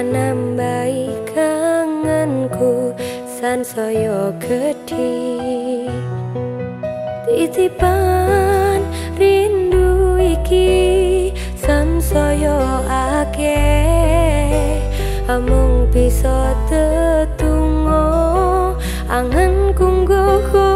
nambahi kangenku sansaya gedhi titipan rindu iki sansaya akeh amung bisa tetunggo angen kungguh.